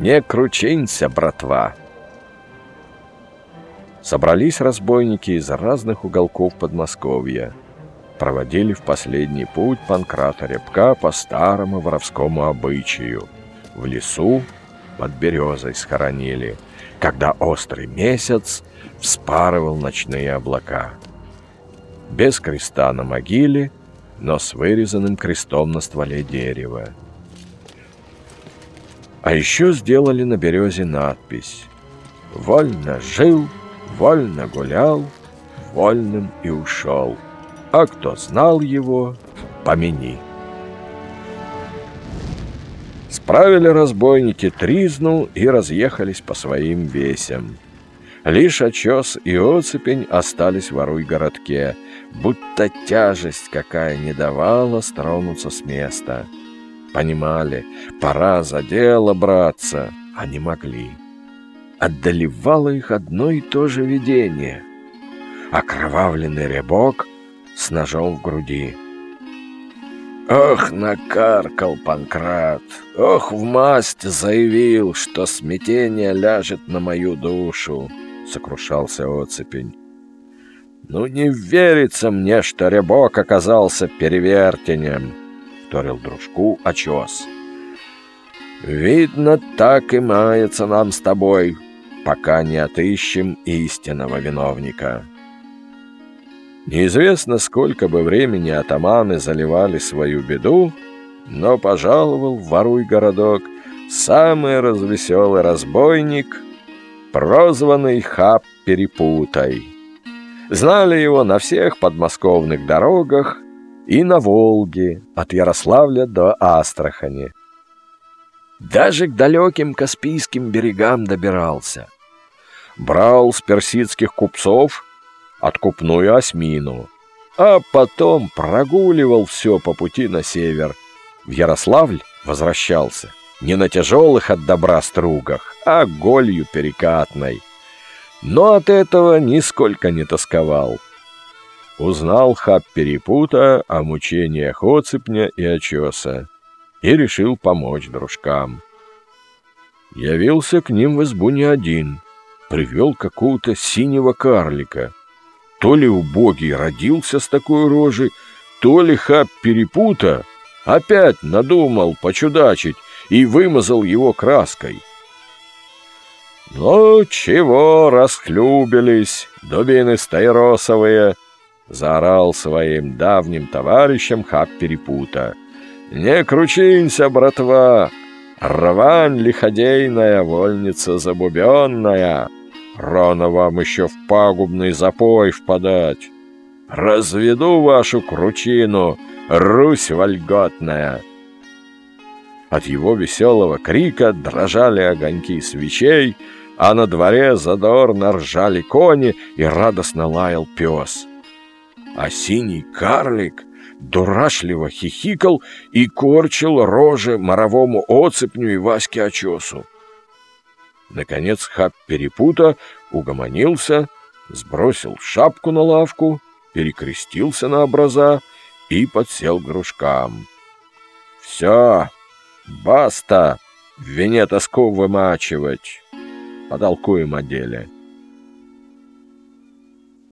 Не кручинься, братва!» Собрались разбойники из разных уголков Подмосковья. Проводили в последний путь Панкрата Рябка по старому воровскому обычаю. В лесу под березой схоронили, когда острый месяц вспарывал ночные облака. Без креста на могиле, но с вырезанным крестом на стволе дерева. А еще сделали на березе надпись «Вольно жил, вольно гулял, вольным и ушел, а кто знал его, помяни». Справили разбойники тризну и разъехались по своим весям. Лишь очес и оцепень остались в Оруй-городке, будто тяжесть какая не давала стронуться с места. Понимали, пора за дело браться, а не могли. Отдалевало их одно и то же видение. Окровавленный рябок с ножом в груди — Ох, накаркал Панкрат, ох, в масть заявил, что смятение ляжет на мою душу, сокрушался оцепень. Ну не верится мне, что рябок оказался перевертенем, вторил дружку очес. Видно, так и мается нам с тобой, пока не отыщем истинного виновника. Неизвестно, сколько бы времени атаманы заливали свою беду, но пожаловал в воруй городок самый развеселый разбойник, прозванный Хаб Перепутай. Знали его на всех подмосковных дорогах и на Волге, от Ярославля до Астрахани. Даже к далеким Каспийским берегам добирался. Брал с персидских купцов откупную осьмину, а потом прогуливал все по пути на север. В Ярославль возвращался не на тяжелых от добра стругах, а голью перекатной. Но от этого нисколько не тосковал. Узнал хаб перепута о мучениях оцепня и очеса и решил помочь дружкам. Явился к ним в избу не один, привел какого-то синего карлика — то ли убогий родился с такой рожей, то ли хаб перепута опять надумал почудачить и вымазал его краской. «Ну, чего расхлюбились, дубины стайросовые!» — заорал своим давним товарищам хаб перепута. «Не кручинься, братва! Рвань лиходейная, вольница забубенная!» Рано вам еще в пагубный запой впадать. Разведу вашу кручину, Русь вольготная!» От его веселого крика дрожали огоньки свечей, а на дворе задорно ржали кони и радостно лаял пес. А синий карлик дурашливо хихикал и корчил рожи моровому оцепню и Ваське очесу. Наконец хаб перепута угомонился, сбросил шапку на лавку, перекрестился на образа и подсел к грушкам. «Все, баста, в вине тоску вымачивать, потолкуем о деле».